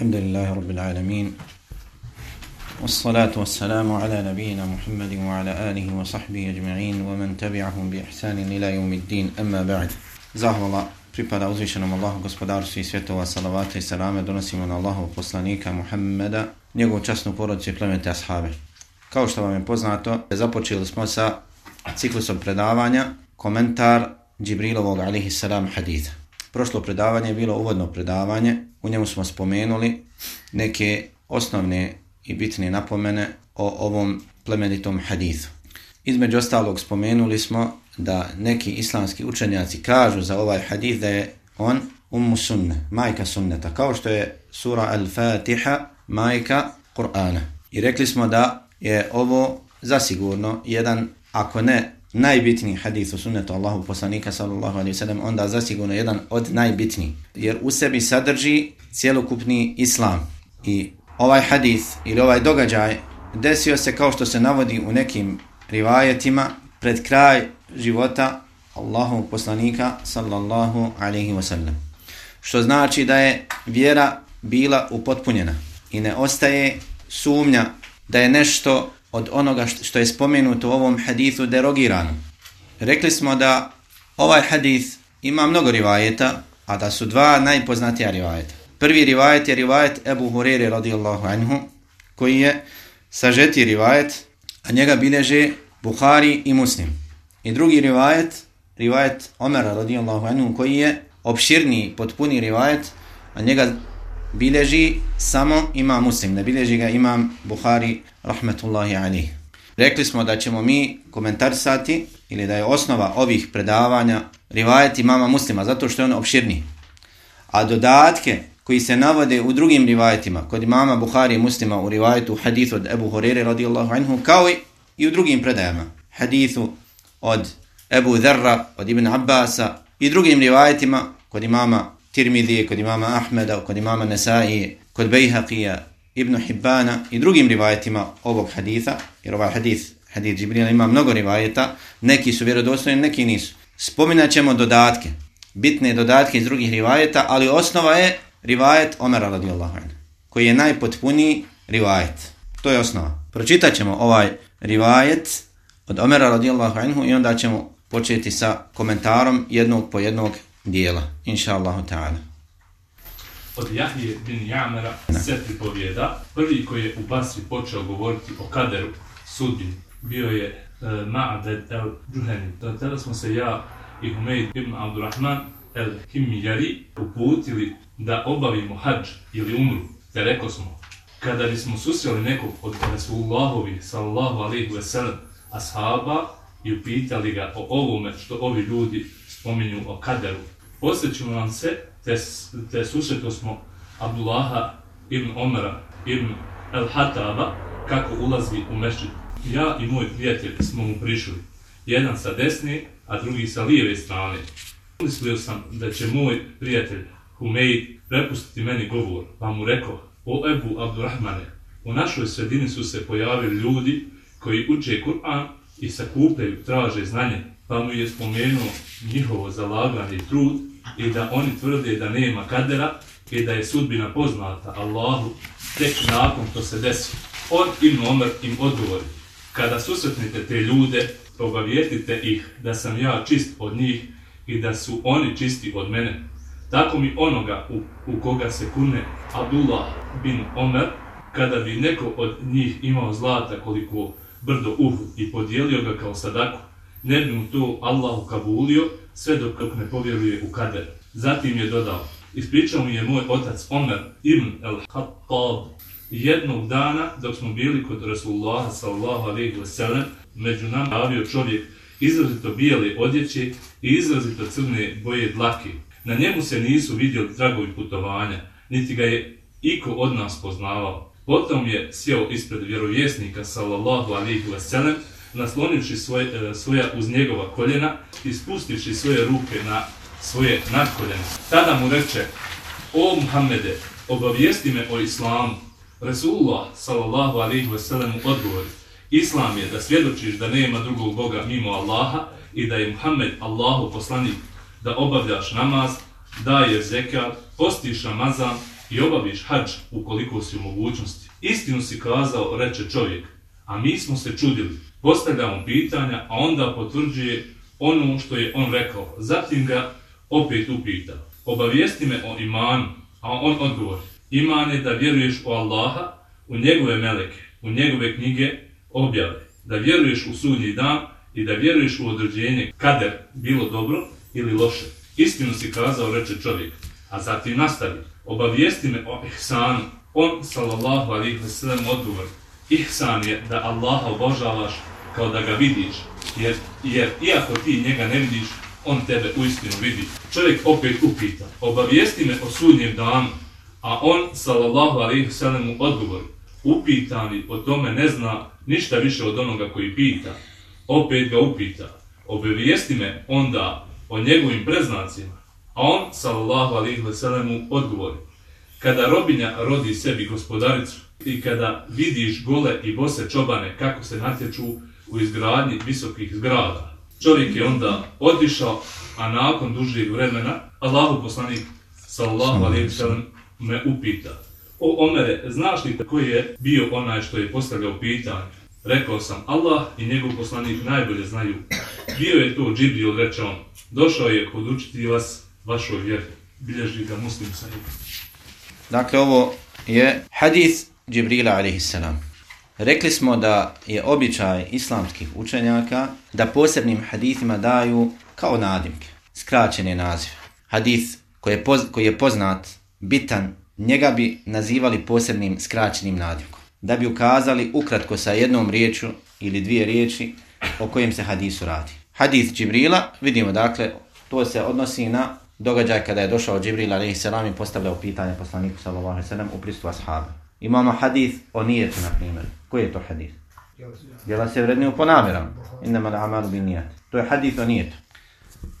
الحمد لله رب العالمين والصلاة والسلام على نبينا محمد وعلى آله وصحبه أجمعين ومن تبعهم بإحسان إلى يوم الدين أما بعد زاهو الله pripada uzvišenom Allahu gospodaru svih svjetova, salavata i salame, donosimo na Allahu poslanika Muhammeda, njegovu časnu porodicu i plemete ashabe. Kao što vam je poznato, započeli smo sa ciklusom predavanja, komentar Džibrilovog alihi salam haditha. Prošlo predavanje je bilo uvodno predavanje, u njemu smo spomenuli neke osnovne i bitne napomene o ovom plemenitom hadithu. Između ostalog spomenuli smo da neki islamski učenjaci kažu za ovaj hadith da je on ummu sunne, majka sunneta, kao što je sura Al-Fatiha, majka Kur'ana. I rekli smo da je ovo zasigurno jedan, ako ne najbitniji hadith u sunnetu Allahu poslanika sallallahu alaihi sallam, onda zasigurno jedan od najbitnijih. Jer u sebi sadrži cjelokupni islam. I ovaj hadith ili ovaj događaj desio se kao što se navodi u nekim rivajetima pred kraj života Allahu poslanika sallallahu alaihi wasallam. Što znači da je vjera bila upotpunjena i ne ostaje sumnja da je nešto od onoga što je spomenuto u ovom hadithu derogirano. Rekli smo da ovaj hadith ima mnogo rivajeta, a da su dva najpoznatija rivajeta. Prvi rivajet je rivajet Ebu Hurere radijallahu anhu, koji je sažeti rivajet, a njega bileže Buhari i Muslim. I drugi rivajet, rivajet Omera radijallahu anhu, koji je opširni, potpuni rivajet, a njega bileži samo ima muslim, ne bileži ga imam Buhari rahmetullahi alihi. Rekli smo da ćemo mi komentarisati ili da je osnova ovih predavanja rivajet imama muslima, zato što je on opširni. A dodatke koji se navode u drugim rivajetima, kod imama Buhari i muslima u rivajetu hadithu od Ebu Horeire radijallahu anhu, kao i u drugim predajama, hadithu od Ebu Dherra, od Ibn Abbasa i drugim rivajetima kod imama Tirmidije, kod imama Ahmeda, kod imama Nesai, kod Bejhaqija, Ibn Hibbana i drugim rivajetima ovog haditha, jer ovaj hadith, hadith Džibrila ima mnogo rivajeta, neki su vjerodostojni, neki nisu. Spominat ćemo dodatke, bitne dodatke iz drugih rivajeta, ali osnova je rivajet Omera radijallahu anhu, koji je najpotpuniji rivajet. To je osnova. Pročitat ćemo ovaj rivajet od Omera radijallahu anhu i onda ćemo početi sa komentarom jednog po jednog dijela, inša Allahu ta'ala. Od Jahije bin Jamera se pripovijeda, prvi koji je u Basri počeo govoriti o kaderu sudbi, bio je uh, Ma'aded el Džuheni. Tada smo se ja i Humeid ibn Abdurrahman el Himijari uputili da obavimo hađ ili umru, te rekao smo, kada bismo susreli nekog od Rasulullahovi, sallallahu alaihi ve sellem, ashaba, i upitali ga o ovome što ovi ljudi spominju o kaderu, posjećimo vam se, te, te susreto smo Abdullaha ibn Omara ibn El Hataba, kako ulazi u mešćid. Ja i moj prijatelj smo mu prišli, jedan sa desne, a drugi sa lijeve strane. Mislio sam da će moj prijatelj Humeid prepustiti meni govor, pa mu rekao, o Ebu Abdurrahmane, u našoj sredini su se pojavili ljudi koji uče Kur'an i sakupljaju, traže znanje, pa mu je spomenuo njihovo zalaganje i trud i da oni tvrde da nema kadera i da je sudbina poznata Allahu tek nakon to se desi. On im Omer im odgovori, kada susretnete te ljude, obavijetite ih da sam ja čist od njih i da su oni čisti od mene. Tako mi onoga u, u koga se kune Abdullah bin Omer, kada bi neko od njih imao zlata koliko brdo Uhud i podijelio ga kao sadaku, ne bi mu to Allahu kabulio sve dok ne povjeruje u kader. Zatim je dodao, ispričao mi je moj otac Omer ibn el-Hattab jednog dana dok smo bili kod Rasulullaha sallallahu alaihi wa sallam, među nama javio čovjek izrazito bijele odjeće i izrazito crne boje dlake. Na njemu se nisu vidjeli tragovi putovanja, niti ga je iko od nas poznavao. Potom je sjeo ispred vjerovjesnika sallallahu alaihi wa sallam, naslonivši svoje, e, svoja uz njegova koljena i spustivši svoje ruke na svoje nadkoljene. Tada mu reče, o Muhammede, obavijesti me o islamu. Resulullah sallallahu alaihi wa sallam odgovori, Islam je da svjedočiš da nema drugog Boga mimo Allaha i da je Muhammed Allahu poslanik, da obavljaš namaz, daješ zekat, postiš Ramazan i obaviš hađ ukoliko si u mogućnosti. Istinu si kazao, reče čovjek, a mi smo se čudili. Postavljamo pitanja, a onda potvrđuje ono što je on rekao. Zatim ga opet upita. Obavijesti me o imanu, a on odgovori. Iman je da vjeruješ u Allaha, u njegove meleke, u njegove knjige, objave. Da vjeruješ u sudnji dan i da vjeruješ u određenje kader bilo dobro ili loše. Istinu si kazao, reče čovjek. A zatim nastavi. Obavijesti me o ihsanu. On, sallallahu alaihi wa sallam, odgovori. Ihsan je da Allaha obožavaš kao da ga vidiš. Jer, jer iako ti njega ne vidiš, on tebe uistinu vidi. Čovjek opet upita. Obavijesti me o sudnjem danu. A on, sallallahu alaihi wa sallam, odgovori. Upitani o tome ne zna ništa više od onoga koji pita. Opet ga upita. Obavijesti me onda o njegovim preznacima. A on, sallallahu alaihi wa sallam, odgovori. Kada robinja rodi sebi gospodaricu i kada vidiš gole i bose čobane kako se natječu u izgradnji visokih zgrada, čovjek je onda otišao, a nakon dužeg vremena, Allahu poslanik, sallallahu alaihi wa sallam, me upita. O Omere, znaš li koji je bio onaj što je postavljao pitanje? Rekao sam, Allah i njegov poslanik najbolje znaju. Bio je to Džibril, reče on. Došao je podučiti vas vašoj vjeri. Bilježi ga muslim sa Dakle, ovo je hadis Džibrila a.s. Rekli smo da je običaj islamskih učenjaka da posebnim hadithima daju kao nadimke, skraćene nazive. Hadith koji je, poz, koji je poznat, bitan, njega bi nazivali posebnim skraćenim nadimkom. Da bi ukazali ukratko sa jednom riječu ili dvije riječi o kojem se hadisu radi. Hadith Džibrila, vidimo dakle, to se odnosi na događaj kada je došao Džibril a.s. i postavljao pitanje poslaniku s.a.v. u pristu ashaba. Imamo hadith o nijetu, na primjer. Koji je to hadith? Djela se vredniju po namjeram. Innama la amalu bin nijet. To je hadith o nijetu.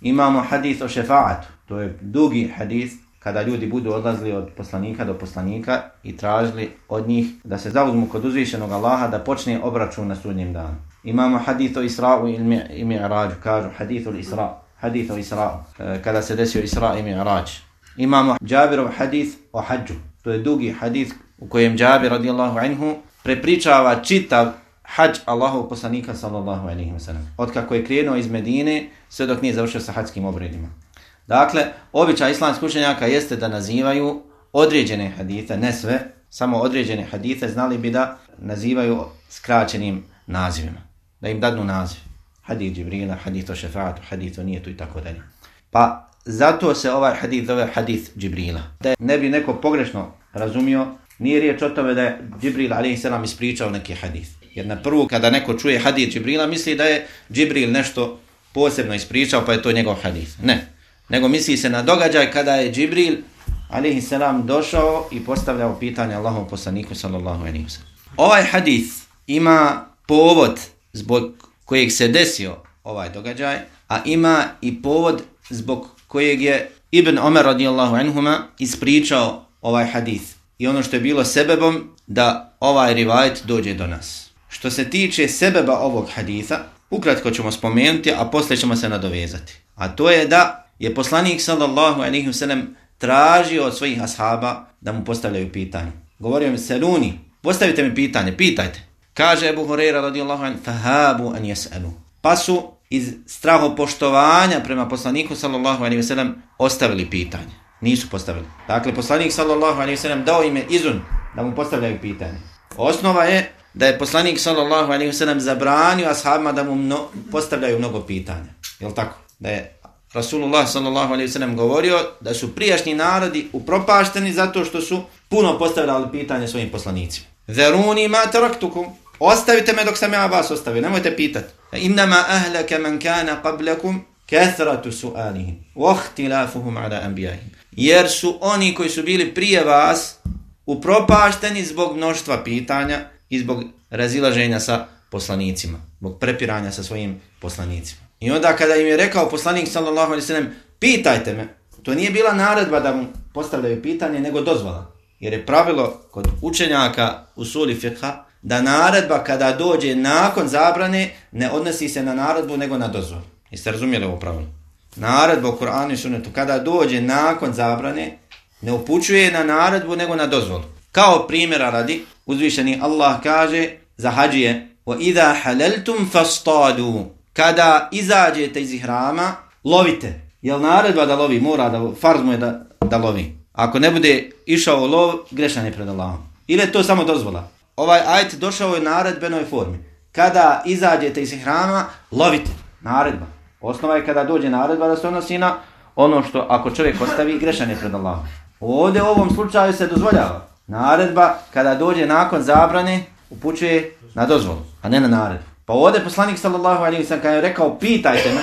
Imamo hadith o šefaatu. To je dugi hadith kada ljudi budu odlazili od poslanika do poslanika i tražili od njih da se zauzmu kod uzvišenog Allaha da počne obračun na sudnjem danu. Imamo hadith o Isra'u i Mi'rađu, kažu hadith o Isra'u hadith o Isra'u, e, kada se desio Isra i Mi'rađ. Imamo Džabirov hadith o hađu. To je dugi hadith u kojem Džabir radijallahu anhu prepričava čitav hađ Allahov poslanika sallallahu alaihi wa sallam. Od kako je krenuo iz Medine sve dok nije završio sa hađskim obredima. Dakle, običaj islamskih učenjaka jeste da nazivaju određene hadite, ne sve, samo određene hadite, znali bi da nazivaju skraćenim nazivima, da im dadnu naziv hadith Džibrila, hadith o šefatu, hadith o nijetu i tako dalje. Pa zato se ovaj hadith zove hadith Džibrila. Da ne bi neko pogrešno razumio, nije riječ o tome da je Džibril a.s. ispričao neki hadis. Jer na prvu kada neko čuje hadis Džibrila misli da je Džibril nešto posebno ispričao pa je to njegov hadis. Ne. Nego misli se na događaj kada je Džibril a.s. došao i postavljao pitanje Allahom poslaniku sallallahu a.s. Ovaj hadis ima povod zbog kojeg se desio ovaj događaj, a ima i povod zbog kojeg je Ibn Omer radijallahu anhuma ispričao ovaj hadis I ono što je bilo sebebom da ovaj rivajet dođe do nas. Što se tiče sebeba ovog haditha, ukratko ćemo spomenuti, a posle ćemo se nadovezati. A to je da je poslanik sallallahu alaihi wasallam tražio od svojih ashaba da mu postavljaju pitanje. Govorio mi, Seluni, postavite mi pitanje, pitajte. Kaže Ebu Horeira radijallahu anhu, fahabu an yas'alu. Pa su iz strahopoštovanja prema poslaniku sallallahu alaihi ve sellem ostavili pitanje. Nisu postavili. Dakle, poslanik sallallahu alaihi ve sellem dao je izun da mu postavljaju pitanje. Osnova je da je poslanik sallallahu alaihi ve sellem zabranio ashabima da mu mno, postavljaju mnogo pitanja. Jel tako? Da je Rasulullah sallallahu alaihi ve sellem govorio da su prijašnji narodi upropašteni zato što su puno postavljali pitanje svojim poslanicima. Zeruni ma taraktukum. Ostavite me dok sam ja vas ostavio, nemojte pitati. Innama ahlaka man kana qablakum kathratu su'alihim wa ikhtilafuhum ala anbiya'ihim. Jer su oni koji su bili prije vas upropašteni zbog mnoštva pitanja i zbog razilaženja sa poslanicima, zbog prepiranja sa svojim poslanicima. I onda kada im je rekao poslanik sallallahu alejhi ve sellem, pitajte me, to nije bila naredba da mu postavljaju pitanje, nego dozvola. Jer je pravilo kod učenjaka u suli fiqha da naredba kada dođe nakon zabrane ne odnosi se na naredbu nego na dozvolu. Jeste razumjeli ovo pravilo? Naredba u Koranu i Sunnetu kada dođe nakon zabrane ne upućuje na naredbu nego na dozvolu. Kao primjera radi, uzvišeni Allah kaže za hađije وَإِذَا حَلَلْتُمْ فَاسْتَادُوا Kada izađete iz ihrama, lovite. Jel naredba da lovi? Mora da, farz mu je da, da lovi. Ako ne bude išao lov, grešan je pred Allahom. Ili je to samo dozvola? Ovaj ajt došao je naredbenoj formi. Kada izađete iz hrama, lovite. Naredba. Osnova je kada dođe naredba da se odnosi na ono što ako čovjek ostavi, grešan je pred Allahom. Ovdje u ovom slučaju se dozvoljava. Naredba kada dođe nakon zabrane, upućuje na dozvolu, a ne na naredbu. Pa ovdje poslanik sallallahu alaihi wa sallam kada je rekao pitajte me,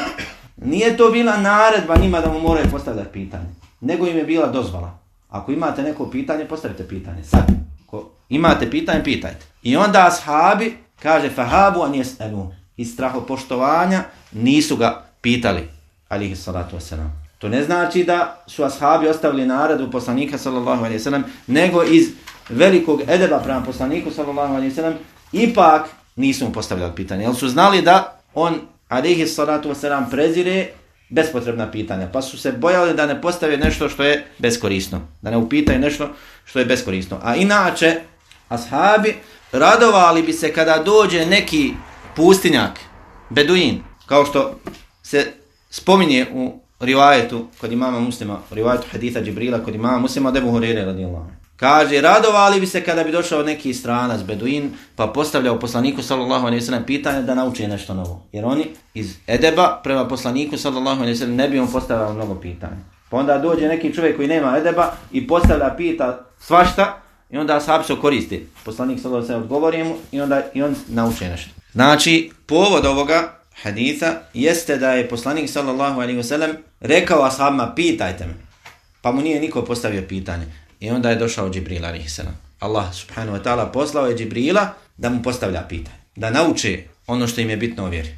nije to bila naredba njima da mu moraju postavljati pitanje, nego im je bila dozvola. Ako imate neko pitanje, postavite pitanje. Sad, ako imate pitanje, pitajte. I onda ashabi, kaže, fahabu an jes'elu, iz strahopoštovanja, nisu ga pitali, alihi salatu wasalam. To ne znači da su ashabi ostavili naradu poslanika sallallahu alaihi sallam, nego iz velikog edeba prema poslaniku sallallahu alaihi sallam, ipak nisu mu postavljali pitanje. Jer su znali da on, alihi salatu wasalam, prezire bespotrebna pitanja. Pa su se bojali da ne postave nešto što je beskorisno. Da ne upitaju nešto što je beskorisno. A inače, ashabi radovali bi se kada dođe neki pustinjak, beduin, kao što se spominje u rivajetu kod imama muslima, rivajetu haditha Džibrila kod imama muslima, debu Hurire radijallahu. Kaže, radovali bi se kada bi došao neki stranac, beduin, pa postavljao poslaniku sallallahu alaihi sallam pitanje da nauči nešto novo. Jer oni iz edeba prema poslaniku sallallahu alaihi sallam ne bi on postavljao mnogo pitanja. Pa onda dođe neki čovjek koji nema edeba i postavlja pita svašta i onda sahab se koristi. Poslanik sallallahu alaihi sallam odgovori mu i onda i on nauči nešto. Znači, povod ovoga haditha jeste da je poslanik sallallahu alaihi sallam rekao ashabima pitajte me. Pa mu nije niko postavio pitanje. I onda je došao Džibril a.s. Allah subhanahu wa ta'ala poslao je Džibrila da mu postavlja pitanje. Da nauče ono što im je bitno u vjeri.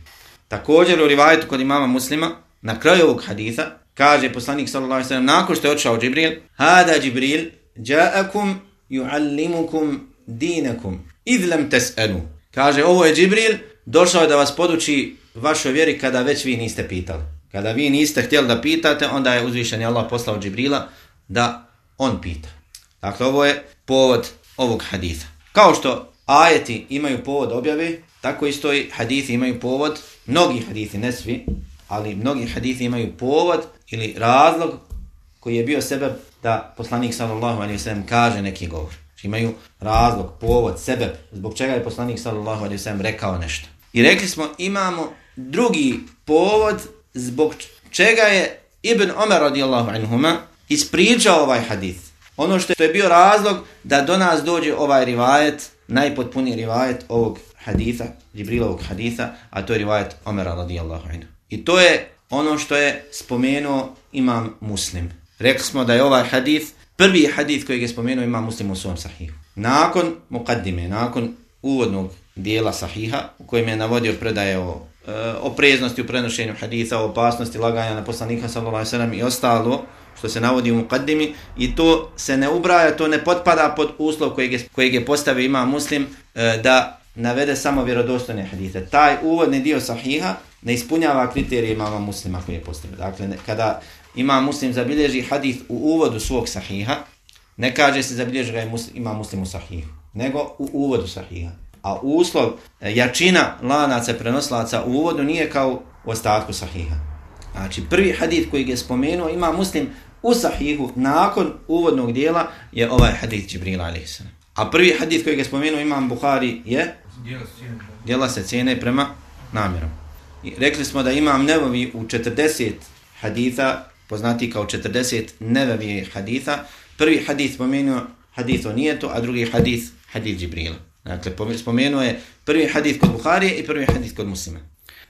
Također u rivajetu kod imama muslima, na kraju ovog haditha, kaže poslanik sallallahu alaihi sallam, nakon što je odšao Džibril, Hada Džibril, ja'akum yuallimukum dinakum, idh lam tas'alu. Kaže, ovo je Džibril, došao je da vas poduči vašoj vjeri kada već vi niste pitali. Kada vi niste htjeli da pitate, onda je uzvišen Allah poslao Džibrila da on pita. Dakle, ovo je povod ovog haditha. Kao što ajeti imaju povod objave, tako isto i hadithi imaju povod, mnogi hadithi, ne svi, ali mnogi hadithi imaju povod ili razlog koji je bio sebe da poslanik sallallahu alaihi sallam kaže neki govor. Znači imaju razlog, povod, sebe, zbog čega je poslanik sallallahu alaihi sallam rekao nešto. I rekli smo, imamo drugi povod zbog čega je Ibn Omer radijallahu anhuma ispričao ovaj hadith. Ono što je bio razlog da do nas dođe ovaj rivajet, najpotpuniji rivajet ovog haditha, Džibrilovog haditha, a to je rivajet Omera radijallahu anhu. I to je ono što je spomenuo imam muslim. Rekli smo da je ovaj hadith prvi hadith koji je spomenuo imam muslim u svom sahihu. Nakon mukaddime, nakon uvodnog dijela sahiha u kojem je navodio predaje o Eh, opreznosti u prenošenju haditha, o opasnosti laganja na poslanika sallallahu alaihi sallam i ostalo, što se navodi u mukaddimi i to se ne ubraja, to ne potpada pod uslov kojeg je, kojeg je postavio ima muslim e, da navede samo vjerodostojne hadite. Taj uvodni dio sahiha ne ispunjava kriterije imama muslima koji je postavio. Dakle, ne, kada ima muslim zabilježi hadith u uvodu svog sahiha, ne kaže se zabilježi ga muslim, ima muslim u sahihu, nego u uvodu sahiha. A uslov, e, jačina lanaca prenoslaca u uvodu nije kao u ostatku sahiha. Znači, prvi hadith koji je spomenuo ima muslim u sahihu nakon uvodnog dijela je ovaj hadith Džibrila a.s. A prvi hadith koji je spomenuo imam Bukhari je dijela se cijene prema namjerom. I rekli smo da imam nevovi u 40 haditha, poznati kao 40 nevovi haditha. Prvi hadith spomenuo hadith o nijetu, a drugi hadith hadith Džibrila. Dakle, spomenuo je prvi hadith kod Buharije i prvi hadith kod muslima.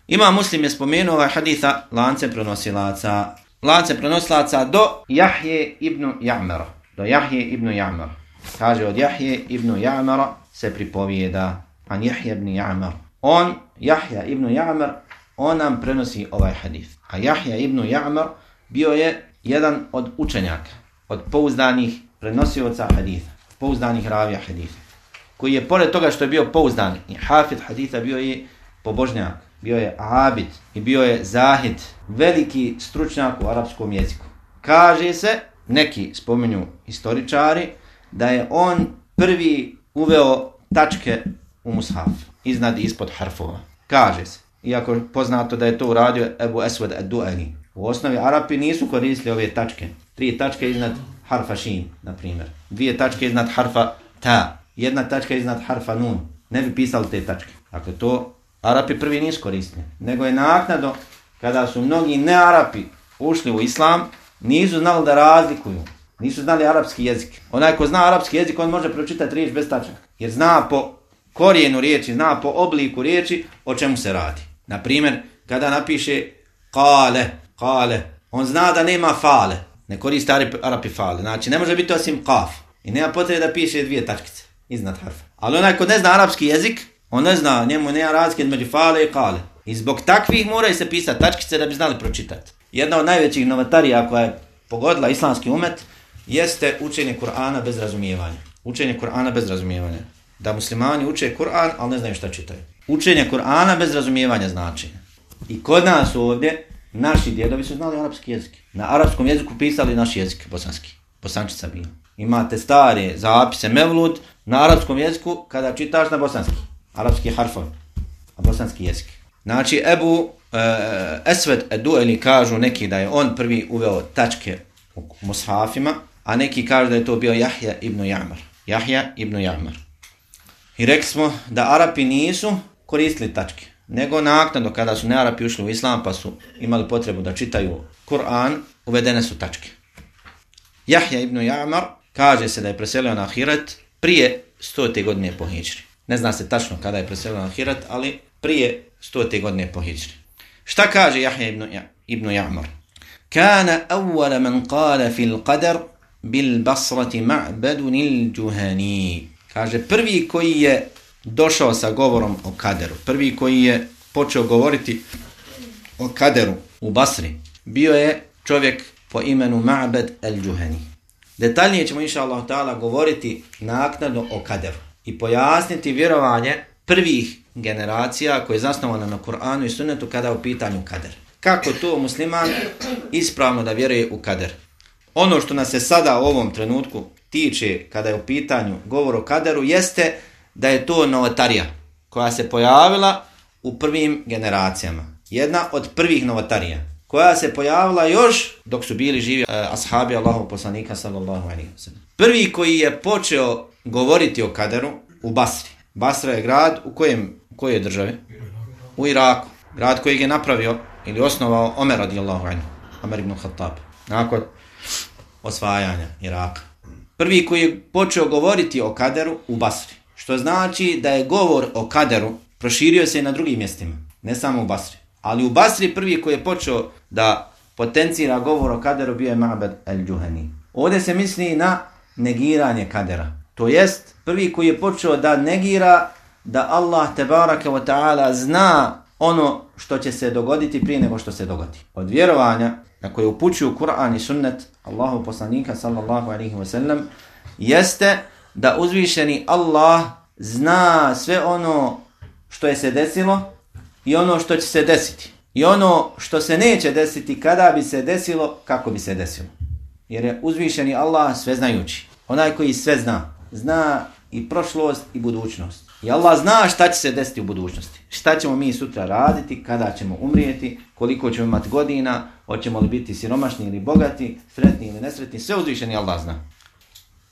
Ima muslim je spomenuo ovaj haditha lance prenosilaca. Lance prenosilaca do Jahje ibn Ja'mara. Do Jahje ibn Ja'mara. Kaže od Jahje ibn Ja'mara se pripovijeda. An Jahje ibn Ja'mar. On, Jahja ibn Ja'mar, on nam prenosi ovaj hadith. A Jahja ibn Ja'mar bio je jedan od učenjaka. Od pouzdanih prenosioca haditha. Pouzdanih ravija haditha. Koji je pored toga što je bio pouzdan i hafid haditha bio je pobožnjak bio je abid i bio je zahid, veliki stručnjak u arapskom jeziku. Kaže se neki spominju historičari, da je on prvi uveo tačke u mushaf, iznad i ispod harfova. Kaže se, iako poznato da je to uradio Ebu Eswed Ad-Du'ani U osnovi Arapi nisu koristili ove tačke. Tri tačke iznad harfa šin, na primjer. Dvije tačke iznad harfa ta. Jedna tačka iznad harfa nun. Ne bi pisali te tačke. Dakle, to Arapi prvi nisu koristili. Nego je naknado, kada su mnogi ne-Arapi ušli u Islam, nisu znali da razlikuju. Nisu znali arapski jezik. Onaj ko zna arapski jezik, on može pročitati riječ bez tačaka. Jer zna po korijenu riječi, zna po obliku riječi o čemu se radi. Na primjer, kada napiše kale, kale, on zna da nema fale. Ne koristi arapi fale. Znači, ne može biti osim kaf. I nema potrebe da piše dvije tačkice iznad harfa. Ali onaj ko ne zna arapski jezik, on ne zna, njemu ne arapski između fale i kale. I zbog takvih mora se pisati tačkice da bi znali pročitati. Jedna od najvećih novatarija koja je pogodila islamski umet jeste učenje Kur'ana bez razumijevanja. Učenje Kur'ana bez razumijevanja. Da muslimani uče Kur'an, ali ne znaju šta čitaju. Učenje Kur'ana bez razumijevanja znači. I kod nas ovdje, naši djedovi su znali arapski jezik. Na arapskom jeziku pisali naš jezik, bosanski. Bosančica bila. Imate stare zapise Mevlud na arapskom jeziku kada čitaš na bosanski. Arapski harfon. A bosanski jezik. Znači, Ebu e, Esved Edueli kažu neki da je on prvi uveo tačke u mushafima, a neki kažu da je to bio Jahja ibn Jamar. Jahja ibn Jamar. I rekli smo da Arapi nisu koristili tačke, nego naknadno kada su ne Arapi ušli u Islam pa su imali potrebu da čitaju Kur'an, uvedene su tačke. Jahja ibn Jamar kaže se da je preselio na Ahiret prije 100. godine po Hidžri. Ne zna se tačno kada je preselio na Ahiret, ali prije 100. godine po Hidžri. Šta kaže Jahja ibn, ja, ibn Jamar? Kana awwala man qala fil qadar bil basrati ma'badun il juhani. Kaže, prvi koji je došao sa govorom o kaderu, prvi koji je počeo govoriti o kaderu u Basri, bio je čovjek po imenu Ma'bad el-Juhani. Detaljnije ćemo, inša Allah, ta'ala, govoriti naknadno o kaderu i pojasniti vjerovanje prvih generacija koje je zasnovano na Kur'anu i sunnetu kada je u pitanju kader. Kako to musliman ispravno da vjeruje u kader? Ono što nas se sada u ovom trenutku tiče kada je u pitanju govor o kaderu jeste da je to novotarija koja se pojavila u prvim generacijama. Jedna od prvih novotarija koja se pojavila još dok su bili živi uh, ashabi Allahov poslanika sallallahu alaihi wa sallam. Prvi koji je počeo govoriti o kaderu u Basri. Basra je grad u kojem, u kojoj državi? U Iraku. Grad koji je napravio ili osnovao Omer radijallahu anhu. Omer ibn Khattab. Nakon osvajanja Iraka prvi koji je počeo govoriti o kaderu u Basri. Što znači da je govor o kaderu proširio se i na drugim mjestima, ne samo u Basri. Ali u Basri prvi koji je počeo da potencira govor o kaderu bio je Ma'bad el-Juhani. Ovdje se misli na negiranje kadera. To jest, prvi koji je počeo da negira da Allah tebaraka wa ta'ala zna ono što će se dogoditi prije nego što se dogodi. Od vjerovanja na koje upućuju Kur'an i sunnet Allahu poslanika sallallahu alaihi wa sallam jeste da uzvišeni Allah zna sve ono što je se desilo i ono što će se desiti. I ono što se neće desiti kada bi se desilo, kako bi se desilo. Jer je uzvišeni Allah sveznajući. Onaj koji sve zna. Zna i prošlost i budućnost. I Allah zna šta će se desiti u budućnosti. Šta ćemo mi sutra raditi, kada ćemo umrijeti, koliko ćemo imati godina, hoćemo li biti siromašni ili bogati, sretni ili nesretni, sve uzvišeni Allah zna.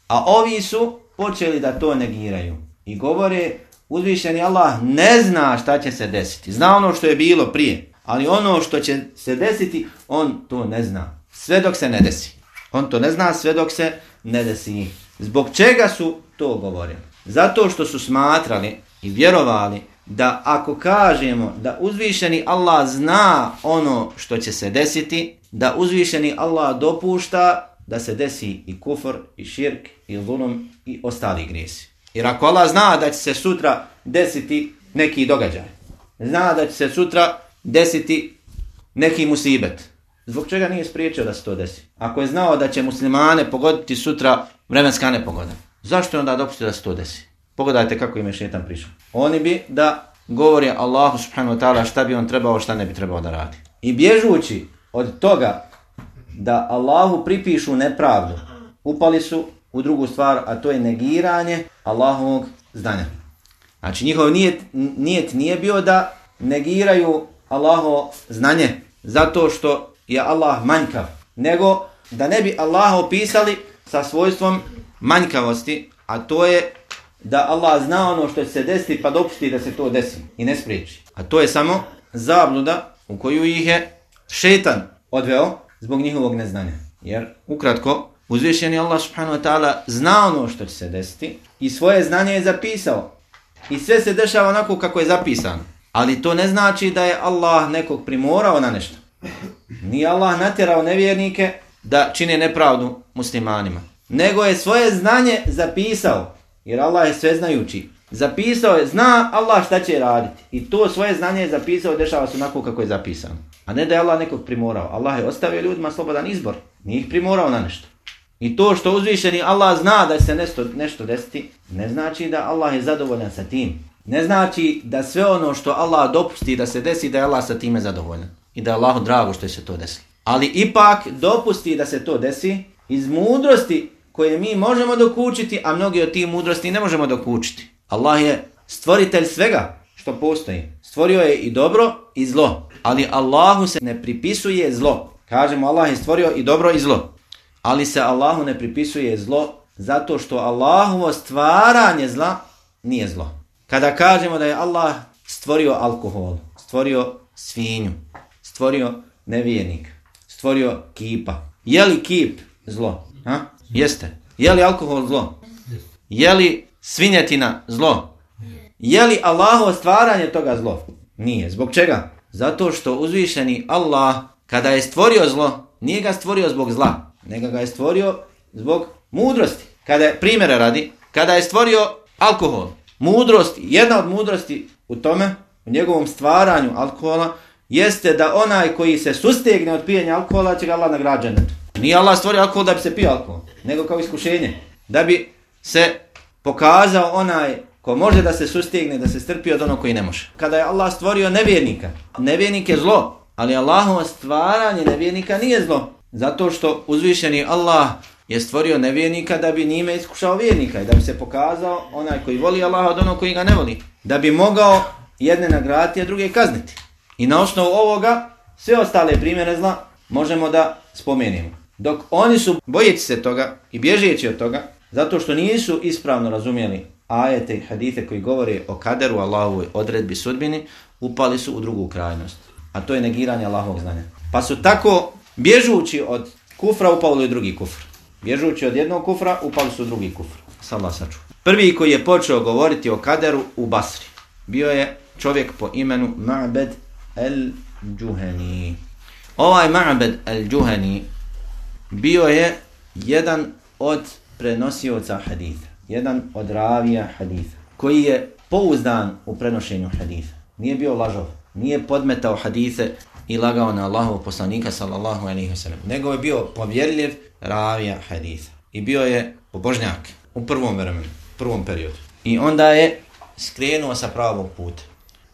A ovi su počeli da to negiraju. I govore, uzvišeni Allah ne zna šta će se desiti. Zna ono što je bilo prije, ali ono što će se desiti, on to ne zna. Sve dok se ne desi. On to ne zna sve dok se ne desi. Zbog čega su to govorili? Zato što su smatrali i vjerovali da ako kažemo da uzvišeni Allah zna ono što će se desiti, da uzvišeni Allah dopušta da se desi i kufr, i širk, i zulum, i ostali gresi. Jer ako Allah zna da će se sutra desiti neki događaj, zna da će se sutra desiti neki musibet, zbog čega nije spriječio da se to desi? Ako je znao da će muslimane pogoditi sutra vremenska nepogoda, zašto je onda dopustio da se to desi? Pogledajte kako im je šetan prišao. Oni bi da govori Allahu subhanahu wa ta'ala šta bi on trebao, šta ne bi trebao da radi. I bježući od toga da Allahu pripišu nepravdu, upali su u drugu stvar, a to je negiranje Allahovog znanja. Znači njihov nijet, nijet nije bio da negiraju Allahovo znanje zato što je Allah manjkav, nego da ne bi Allah opisali sa svojstvom manjkavosti, a to je da Allah zna ono što će se desiti pa dopusti da se to desi i ne spriječi. A to je samo zabluda u koju ih je šetan odveo zbog njihovog neznanja. Jer ukratko, uzvišeni Allah subhanahu wa ta'ala zna ono što će se desiti i svoje znanje je zapisao. I sve se dešava onako kako je zapisano. Ali to ne znači da je Allah nekog primorao na nešto. Nije Allah natjerao nevjernike da čine nepravdu muslimanima. Nego je svoje znanje zapisao. Jer Allah je sveznajući. Zapisao je, zna Allah šta će raditi. I to svoje znanje je zapisao, dešava se onako kako je zapisano. A ne da je Allah nekog primorao. Allah je ostavio ljudima slobodan izbor. Nije ih primorao na nešto. I to što uzvišeni Allah zna da se nešto, nešto desiti, ne znači da Allah je zadovoljan sa tim. Ne znači da sve ono što Allah dopusti da se desi, da je Allah sa time zadovoljan. I da je Allahu drago što je se to desilo. Ali ipak dopusti da se to desi iz mudrosti koje mi možemo dokučiti, a mnogi od tih mudrosti ne možemo dokučiti. Allah je stvoritelj svega što postoji. Stvorio je i dobro i zlo. Ali Allahu se ne pripisuje zlo. Kažemo Allah je stvorio i dobro i zlo. Ali se Allahu ne pripisuje zlo zato što Allahovo stvaranje zla nije zlo. Kada kažemo da je Allah stvorio alkohol, stvorio svinju, stvorio nevijenik, stvorio kipa. Je li kip zlo? Ha? Jeste. Je li alkohol zlo? Je li svinjetina zlo? Je li Allahovo stvaranje toga zlo? Nije. Zbog čega? Zato što uzvišeni Allah, kada je stvorio zlo, nije ga stvorio zbog zla, nego ga je stvorio zbog mudrosti. Kada je, primjera radi, kada je stvorio alkohol, mudrost, jedna od mudrosti u tome, u njegovom stvaranju alkohola, jeste da onaj koji se sustegne od pijenja alkohola će ga Allah nagrađati. Nije Allah stvorio alkohol da bi se pio alkohol, nego kao iskušenje. Da bi se pokazao onaj ko može da se sustegne, da se strpi od onog koji ne može. Kada je Allah stvorio nevjernika, nevjernik je zlo, ali Allahovo stvaranje nevjernika nije zlo. Zato što uzvišeni Allah je stvorio nevjernika da bi njime iskušao vjernika i da bi se pokazao onaj koji voli Allaha od onog koji ga ne voli. Da bi mogao jedne nagraditi, a druge kazniti. I na osnovu ovoga, sve ostale primjere zla možemo da spomenimo. Dok oni su bojeći se toga i bježeći od toga, zato što nisu ispravno razumjeli ajete i hadite koji govore o kaderu Allahovoj odredbi sudbini, upali su u drugu krajnost. A to je negiranje Allahovog znanja. Pa su tako, bježući od kufra, upali u drugi kufr. Bježući od jednog kufra, upali su drugi kufr. Sallah saču. Prvi koji je počeo govoriti o kaderu u Basri, bio je čovjek po imenu Ma'bed el-Džuhani. Ovaj Ma'bed el-Džuhani bio je jedan od prenosioca haditha, jedan od ravija haditha, koji je pouzdan u prenošenju haditha. Nije bio lažov, nije podmetao hadithe i lagao na Allahov poslanika sallallahu alaihi ve sellem. nego je bio povjerljiv ravija haditha. I bio je pobožnjak u prvom vremenu, prvom periodu. I onda je skrenuo sa pravog puta.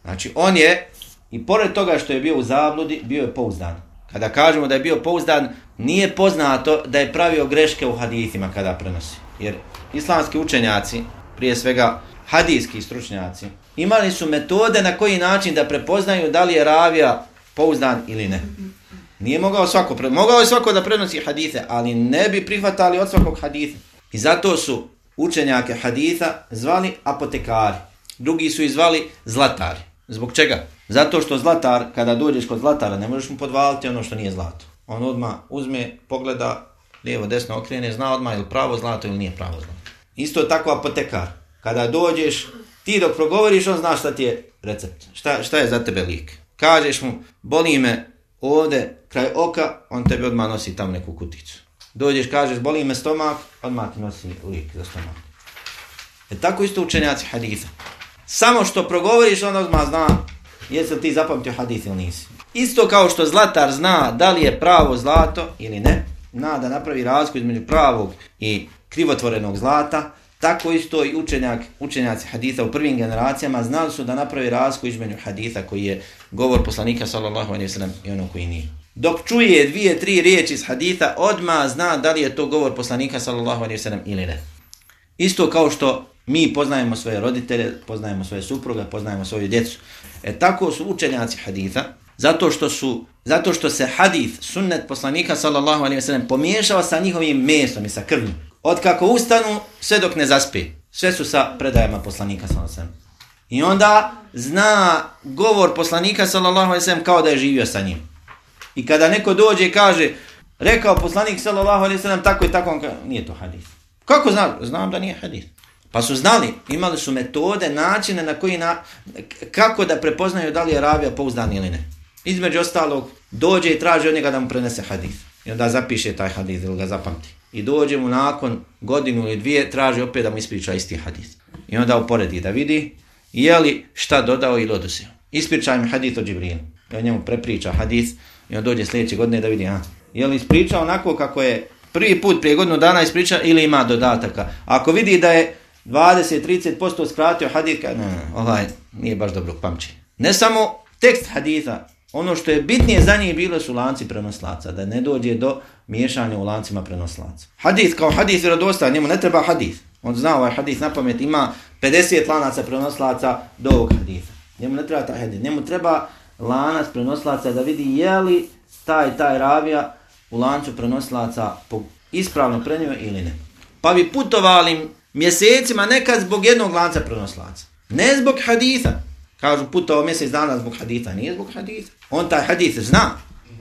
Znači on je, i pored toga što je bio u zabludi, bio je pouzdan. Kada kažemo da je bio pouzdan, nije poznato da je pravio greške u hadithima kada prenosi. Jer islamski učenjaci, prije svega hadijski stručnjaci, imali su metode na koji način da prepoznaju da li je ravija pouzdan ili ne. Nije mogao svako, mogao je svako da prenosi hadithe, ali ne bi prihvatali od svakog haditha. I zato su učenjake haditha zvali apotekari. Drugi su izvali zlatari. Zbog čega? Zato što zlatar, kada dođeš kod zlatara, ne možeš mu podvaliti ono što nije zlato. On odmah uzme, pogleda, lijevo, desno okrene, zna odmah ili pravo zlato ili nije pravo zlato. Isto je tako apotekar. Kada dođeš, ti dok progovoriš, on zna šta ti je recept. Šta, šta je za tebe lik? Kažeš mu, boli me ovde kraj oka, on tebi odmah nosi tam neku kuticu. Dođeš, kažeš, boli me stomak, odmah ti nosi lik za stomak. E tako isto učenjaci haditha. Samo što progovoriš, on odmah zna jesi li ti zapamtio hadith ili nisi. Isto kao što zlatar zna da li je pravo zlato ili ne, zna da napravi razliku između pravog i krivotvorenog zlata, tako isto i učenjak, učenjaci haditha u prvim generacijama znali su da napravi razliku između haditha koji je govor poslanika sallallahu alaihi sallam i ono koji nije. dok čuje dvije, tri riječi iz haditha, odma zna da li je to govor poslanika sallallahu alaihi sallam ili ne. Isto kao što mi poznajemo svoje roditelje, poznajemo svoje supruge, poznajemo svoju djecu. E tako su učenjaci haditha, zato što su zato što se hadith, sunnet poslanika sallallahu alaihi sallam pomiješao sa njihovim mesom i sa krvnim. Od kako ustanu, sve dok ne zaspi. Sve su sa predajama poslanika sallallahu alaihi. I onda zna govor poslanika sallallahu alejhi kao da je živio sa njim. I kada neko dođe i kaže, rekao poslanik sallallahu alejhi ve tako i tako, on kaže, nije to hadis. Kako znam? Znam da nije hadis. Pa su znali, imali su metode, načine na koji na, kako da prepoznaju da li je ravija pouzdan ili ne. Između ostalog, dođe i traži od njega da mu prenese hadis. I onda zapiše taj hadis ili ga zapamti. I dođe mu nakon godinu ili dvije, traži opet da mu ispriča isti hadis. I onda uporedi da vidi je li šta dodao ili odusio. Ispriča im hadis o Džibrilu. I on njemu prepriča hadis i on dođe sljedeće godine da vidi, a, je li ispričao onako kako je prvi put prije godinu dana ispriča ili ima dodataka. Ako vidi da je 20-30% skratio hadis, ne, ne, ovaj nije baš dobro pamći. Ne samo tekst hadisa, ono što je bitnije za njih bilo su lanci prenoslaca, da ne dođe do miješanja u lancima prenoslaca. Hadis kao hadis je radosta, njemu ne treba hadis. On zna ovaj hadis na pamet, ima 50 lanaca prenoslaca do ovog hadisa. Njemu ne treba taj hadis, njemu treba lanac prenoslaca da vidi je li taj, taj ravija u lancu prenoslaca ispravno prenio ili ne. Pa bi putovali mjesecima nekad zbog jednog lanca prenoslaca. Ne zbog haditha. Kažu putao mjesec dana zbog haditha. Nije zbog haditha. On taj hadith zna.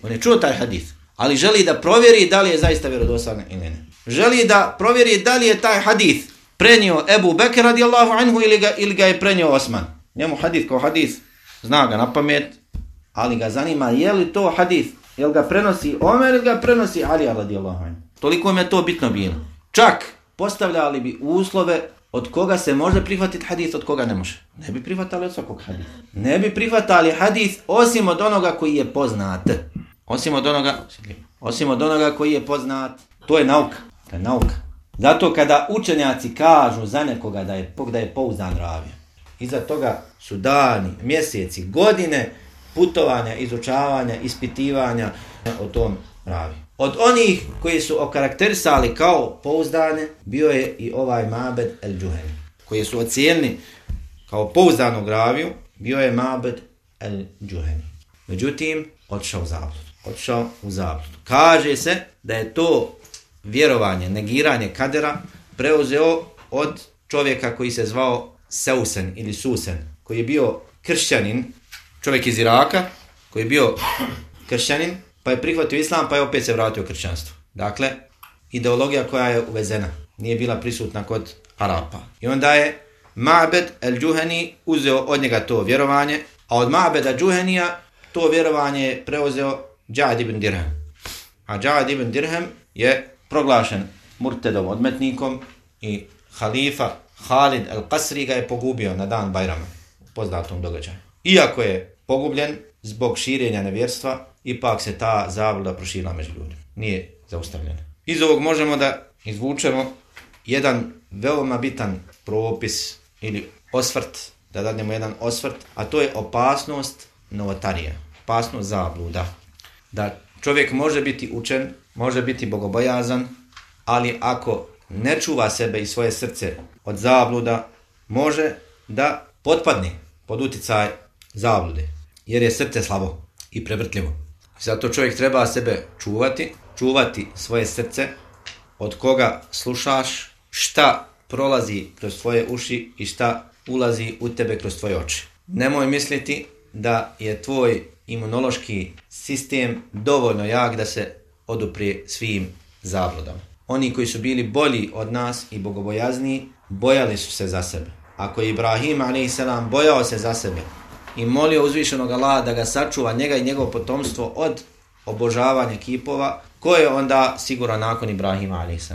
On je čuo taj hadith. Ali želi da provjeri da li je zaista vjerodostavan ili ne. Želi da provjeri da li je taj hadith prenio Ebu Bekir radijallahu anhu ili ga, ili ga je prenio Osman. Njemu hadith kao hadith zna ga na pamet, ali ga zanima je li to hadith, je li ga prenosi Omer ili ga prenosi Ali radijallahu anhu. Toliko im je to bitno bilo. Čak postavljali bi uslove od koga se može prihvatiti hadis, od koga ne može. Ne bi prihvatali od svakog hadis. Ne bi prihvatali hadis osim od onoga koji je poznat. Osim od onoga, osim od onoga koji je poznat. To je nauka. To je nauka. Zato kada učenjaci kažu za nekoga da je, da je pouzdan ravija, iza toga su dani, mjeseci, godine putovanja, izučavanja, ispitivanja o tom raviju. Od onih koji su okarakterisali kao pouzdane, bio je i ovaj Mabed el Džuheni, koji su ocijenili kao pouzdanu graviju, bio je Mabed el Džuheni. Međutim, odšao u zabludu. Odšao u zabludu. Kaže se da je to vjerovanje, negiranje kadera preuzeo od čovjeka koji se zvao Seusen ili Susen, koji je bio kršćanin, čovjek iz Iraka, koji je bio kršćanin, pa je prihvatio islam, pa je opet se vratio u kršćanstvo. Dakle, ideologija koja je uvezena, nije bila prisutna kod Arapa. I onda je Ma'bed el-đuheni uzeo od njega to vjerovanje, a od Ma'beda Džuhenija to vjerovanje je preuzeo Džad ibn Dirham. A Džad ibn Dirham je proglašen murtedom odmetnikom i halifa Khalid al-Qasri ga je pogubio na dan Bajrama, poznatom događaju. Iako je pogubljen zbog širenja nevjerstva, ipak se ta zavlada prošila među ljudima. Nije zaustavljena. Iz ovog možemo da izvučemo jedan veoma bitan propis ili osvrt, da dadnemo jedan osvrt, a to je opasnost novotarija, opasnost zabluda. Da čovjek može biti učen, može biti bogobojazan, ali ako ne čuva sebe i svoje srce od zabluda, može da potpadne pod uticaj zablude, jer je srce slabo i prevrtljivo. Zato čovjek treba sebe čuvati, čuvati svoje srce, od koga slušaš, šta prolazi kroz tvoje uši i šta ulazi u tebe kroz tvoje oči. Nemoj misliti da je tvoj imunološki sistem dovoljno jak da se oduprije svim zabludama. Oni koji su bili bolji od nas i bogobojazni, bojali su se za sebe. Ako je Ibrahim a.s. bojao se za sebe i molio uzvišenog Allaha da ga sačuva njega i njegovo potomstvo od obožavanja kipova, ko je onda sigurno nakon Ibrahima a.s.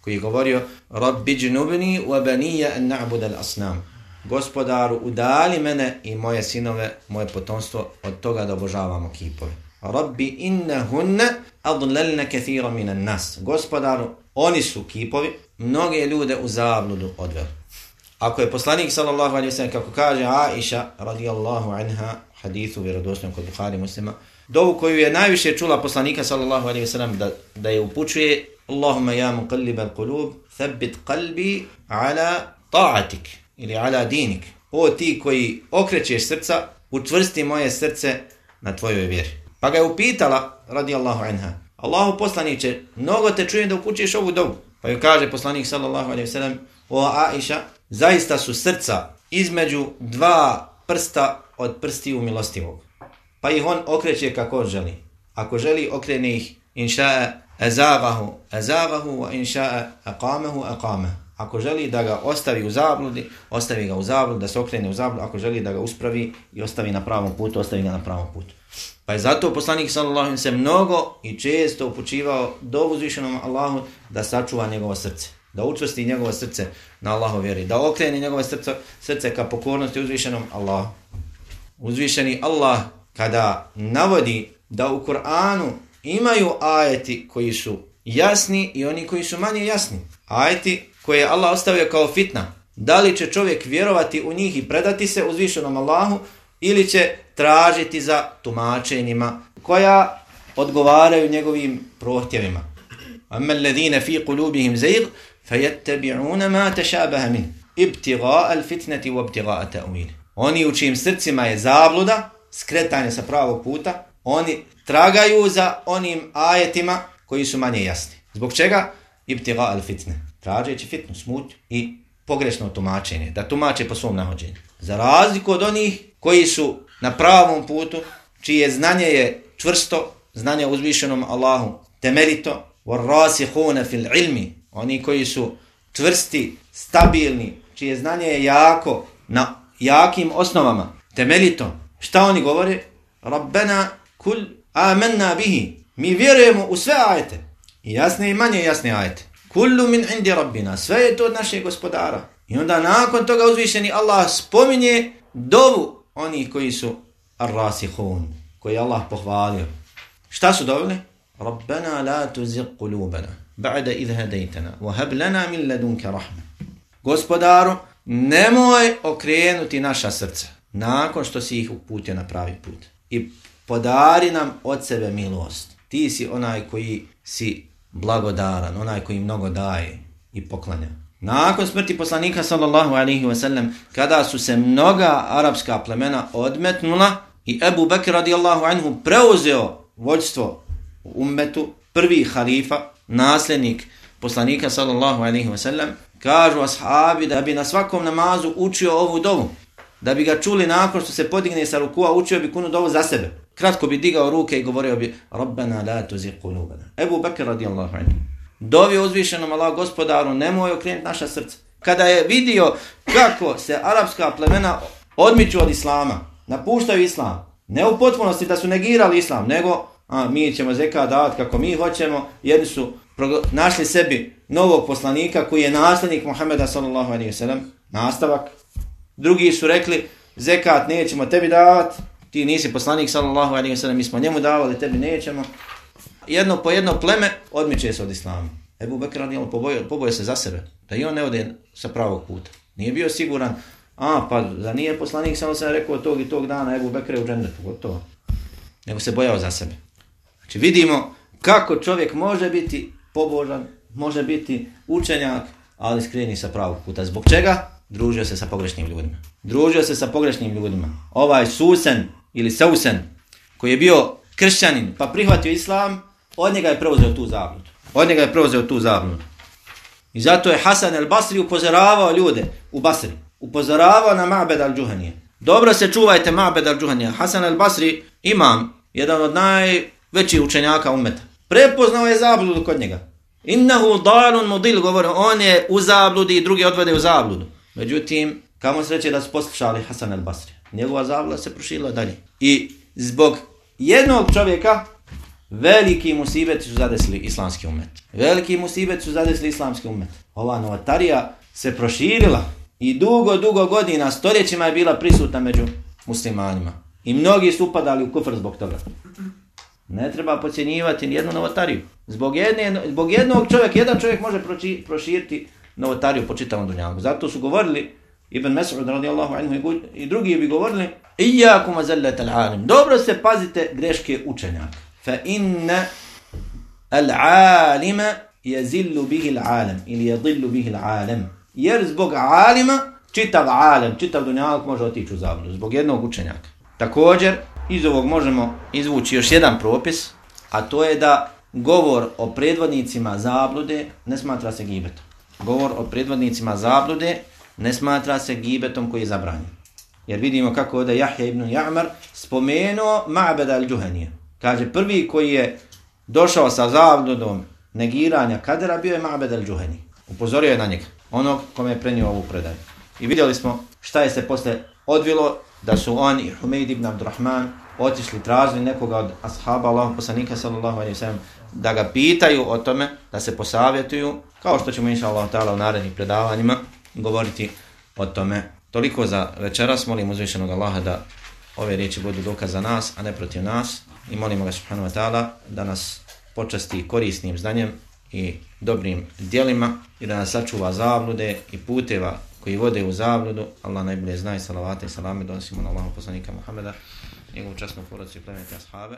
koji je govorio Rabbi džnubni u abanija en na'bud al asnam. Gospodaru, udali mene i moje sinove, moje potomstvo od toga da obožavamo kipove. Rabbi innahunna adlalna kathira minan nas. Gospodaru, oni su kipovi, mnoge ljude u zabludu odveli. Ako je poslanik sallallahu alaihi sallam, kako kaže Aisha radijallahu anha, hadithu vjerodostojnom kod Buhari muslima, dovu koju je najviše čula poslanika sallallahu alaihi sallam da, da je upućuje Allahumma ja muqallib al qulub, thabbit qalbi ala ta'atik ili ala dinik. O ti koji okrećeš srca, učvrsti moje srce na tvojoj vjeri. Pa ga je upitala, radijallahu anha, Allahu poslaniće, mnogo te čujem da upućuješ ovu dovu. Pa joj kaže poslanik sallallahu alaihi sallam, o Aisha, zaista su srca između dva prsta od prstiju milostivog. Pa ih on okreće kako on želi. Ako želi, okrene ih, inša'a ezavahu ezavahu a inša'a aqamahu, aqamahu. Ako želi da ga ostavi u zabludi, ostavi ga u zabludi, da se okrene u zabludi. Ako želi da ga uspravi i ostavi na pravom putu, ostavi ga na pravom putu. Pa je zato poslanik sallallahu se mnogo i često upućivao do uzvišenom Allahu da sačuva njegovo srce da učvrsti njegovo srce na Allahu vjeri, da okrene njegovo srce, srce ka pokornosti uzvišenom Allahu. Uzvišeni Allah kada navodi da u Kur'anu imaju ajeti koji su jasni i oni koji su manje jasni. Ajeti koje Allah ostavio kao fitna. Da li će čovjek vjerovati u njih i predati se uzvišenom Allahu ili će tražiti za tumačenjima koja odgovaraju njegovim prohtjevima. Amma alladhina fi qulubihim zayg فَيَتَّبِعُونَ مَا تَشَابَهَ مِنْ إِبْتِغَاءَ الْفِتْنَةِ وَابْتِغَاءَ تَأْوِيلِ Oni u čijim srcima je zabluda, skretanje sa pravog puta, oni tragaju za onim ajetima koji su manje jasni. Zbog čega? Ibtiga al fitne. Tražeći fitnu, smut i pogrešno tumačenje. Da tumače po svom nahođenju. Za razliku od onih koji su na pravom putu, čije znanje je čvrsto, znanje uzvišenom Allahu temerito, وَرَّاسِحُونَ فِي الْعِلْمِ oni koji su tvrsti, stabilni, čije znanje je jako, na jakim osnovama, temeljito. Šta oni govore? Rabbena kul amanna bihi. Mi vjerujemo u sve ajete. I jasne i manje jasne ajete. Kullu min indi rabbina. Sve je to od našeg gospodara. I onda nakon toga uzvišeni Allah spominje dovu onih koji su ar-rasihun, koji Allah pohvalio. Šta su doveli? Rabbena la tuziq kulubena ba'da idh hadaytana wa hab lana min ladunka rahma. Gospodaru, nemoj okrenuti naša srca nakon što si ih uputio na pravi put. I podari nam od sebe milost. Ti si onaj koji si blagodaran, onaj koji mnogo daje i poklanja. Nakon smrti poslanika sallallahu alaihi wa sallam, kada su se mnoga arapska plemena odmetnula i Ebu Bekir radijallahu anhu preuzeo vođstvo u ummetu, prvi halifa, nasljednik poslanika sallallahu alaihi wasallam, kažu ashabi da bi na svakom namazu učio ovu dovu, da bi ga čuli nakon što se podigne sa rukua, učio bi kunu dovu za sebe. Kratko bi digao ruke i govorio bi Rabbana la tuzi kulubana. Ebu Bekir radijallahu anhu. Dovi uzvišenom Allah gospodaru, nemoj okrenuti naša srca. Kada je vidio kako se arapska plemena odmiču od islama, napuštaju islam, ne u potpunosti da su negirali islam, nego a, mi ćemo zeka davati kako mi hoćemo, jedni su našli sebi novog poslanika koji je naslednik Muhammeda sallallahu alaihi wasallam, nastavak. Drugi su rekli, zekat nećemo tebi davati, ti nisi poslanik sallallahu alaihi wasallam, mi smo njemu davali, tebi nećemo. Jedno po jedno pleme odmiče se od islama. Ebu Bekir radijal poboje, poboje se za sebe, da i on ne ode sa pravog puta. Nije bio siguran, a pa da nije poslanik, sallallahu alaihi sam rekao tog i tog dana Ebu Bekr je u džendetu, gotovo. Nego se bojao za sebe. Znači vidimo kako čovjek može biti pobožan, može biti učenjak, ali skreni sa pravog puta. Zbog čega? Družio se sa pogrešnim ljudima. Družio se sa pogrešnim ljudima. Ovaj Susen ili Sausen koji je bio kršćanin pa prihvatio islam, od njega je preuzeo tu zabludu. Od njega je preuzeo tu zabludu. I zato je Hasan el Basri upozoravao ljude u Basri. Upozoravao na Ma'bed al-Džuhanije. Dobro se čuvajte Ma'bed al-Džuhanije. Hasan el Basri imam, jedan od naj veći učenjaka umeta. Prepoznao je zabludu kod njega. Innahu dalun mudil, govori, on je u zabludi i drugi odvode u zabludu. Međutim, kamo sreće da su poslušali Hasan al Basri. Njegova zabluda se prošila dalje. I zbog jednog čovjeka, veliki musibet su zadesili islamski umet. Veliki musibet su zadesili islamski umet. Ova novatarija se proširila i dugo, dugo godina, stoljećima je bila prisutna među muslimanima. I mnogi su upadali u kufr zbog toga. Ne treba pocijenjivati jednu novotariju. Zbog, jedne, zbog jednog čovjeka, jedan čovjek može proči, proširiti novotariju po čitavom dunjavu. Zato su govorili Ibn Mas'ud radijallahu anhu i drugi bi govorili Iyakum azallat al-alim. Dobro se pazite greške učenjaka. Fa inna al-alima yazillu bihi al-alam ili yadillu bihi al-alam. Jer zbog alima čitav alim, čitav dunjalog može otići u zabludu zbog jednog učenjaka. Također, iz ovog možemo izvući još jedan propis, a to je da govor o predvodnicima zablude ne smatra se gibetom. Govor o predvodnicima zablude ne smatra se gibetom koji je zabranjen. Jer vidimo kako ovdje Jahja ibn Ja'mar spomenuo Ma'beda al-Džuhanije. Kaže, prvi koji je došao sa zabludom negiranja kadera bio je Ma'bed al-Džuhanije. Upozorio je na njega, onog kome je prenio ovu predaju. I vidjeli smo šta je se posle odvilo, da su on i Humeid ibn Abdurrahman otišli, tražili nekoga od ashaba Allahom poslanika sallallahu alaihi sallam da ga pitaju o tome, da se posavjetuju, kao što ćemo inša Allah ta'ala u narednim predavanjima govoriti o tome. Toliko za večeras, molim uzvišenog Allaha da ove riječi budu dokaz za nas, a ne protiv nas. I molimo ga subhanahu wa ta'ala da nas počasti korisnim znanjem i dobrim dijelima i da nas sačuva zablude i puteva koji vode u zabludu. Allah najbolje zna i salavate i salame donosimo na Allahu poslanika Muhameda, njegovu časnu porodicu i plemenite ashabe.